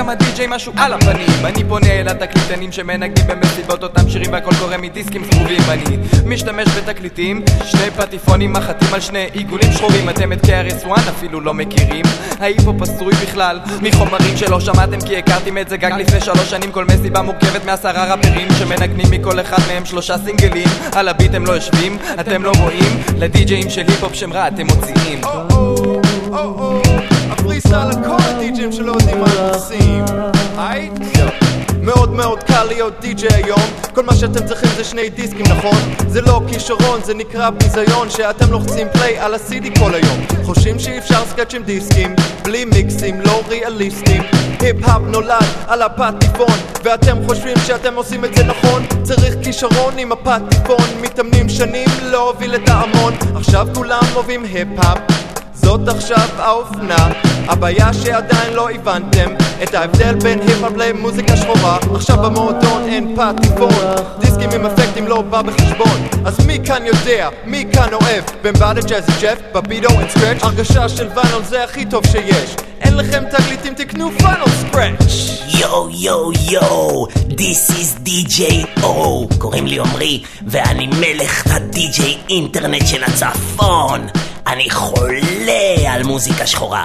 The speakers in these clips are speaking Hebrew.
לכמה די-ג'יי משהו על הפנים. אני פונה אל התקליטנים שמנגנים במסיבות אותם שירים והכל קורה מדיסקים זרובים אני משתמש בתקליטים שני פטיפונים מחטים על שני עיגולים שחורים. אתם את KRS-One אפילו לא מכירים. ההיפ-הופ עשוי בכלל מחומרים שלא שמעתם כי הכרתם את זה גג לפני שלוש שנים. כל מסיבה מורכבת מעשרה רפרים שמנגנים מכל אחד מהם שלושה סינגלים. על הביט הם לא יושבים אתם לא רואים. לדי-ג'אים של היפ-הופ שם רע אתם מוציאים סטייל לכל הדי-ג'ים שלא יודעים מה הם עושים? מאוד מאוד קל להיות די-ג'יי היום. כל מה שאתם צריכים זה שני דיסקים נכון? זה לא כישרון זה נקרא ביזיון שאתם לוחצים play על ה-CD כל היום. חושבים שאי אפשר סקראץ' עם דיסקים בלי מיקסים לא ריאליסטים. היפ-האפ נולד על הפטיפון ואתם חושבים שאתם עושים את זה נכון? צריך כישרון עם הפטיפון מתאמנים שנים להוביל את ההמון. עכשיו כולם אוהבים היפ-האפ זאת עכשיו האופנה הבעיה שעדיין לא הבנתם את ההבדל בין היפ-הופ למוזיקה שחורה עכשיו במועדון אין פטיפון דיסקים עם אפקטים לא בא בחשבון אז מי כאן יודע? מי כאן אוהב? בין בעד ג'אזי ג'ף? בבידו אין סקרץ'? הרגשה של ואנל זה הכי טוב שיש אין לכם תגליתים תקנו פאנל סקרץ' יואו יואו יואו, This is DJ O קוראים לי עמרי, ואני מלך הדי-ג'יי אינטרנט של הצפון אני חולה על מוזיקה שחורה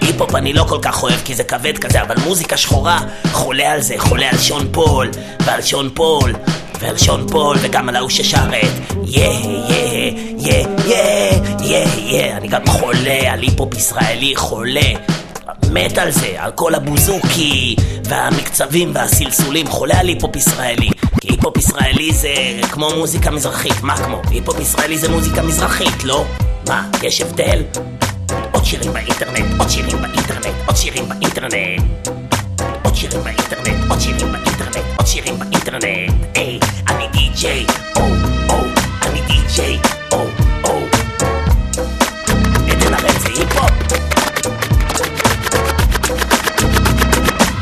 היפ-הופ אני לא כל כך אוהב כי זה כבד כזה, אבל מוזיקה שחורה, חולה על זה, חולה על שון פול, ועל שון פול, ועל שון פול, וגם על ההוא ששר את יא יא יא יא יא יא אני גם חולה על היפ-הופ ישראלי, חולה מת על זה, על כל הבוזוקי והמקצבים והסלסולים, חולה על היפ-הופ ישראלי. כי היפ-הופ ישראלי זה כמו מוזיקה מזרחית, מה כמו? היפ-הופ ישראלי זה מוזיקה מזרחית, לא? מה, יש הבדל? עוד שירים באינטרנט, עוד שירים באינטרנט, עוד שירים באינטרנט. עוד שירים באינטרנט, עוד שירים באינטרנט, עוד שירים באינטרנט. היי,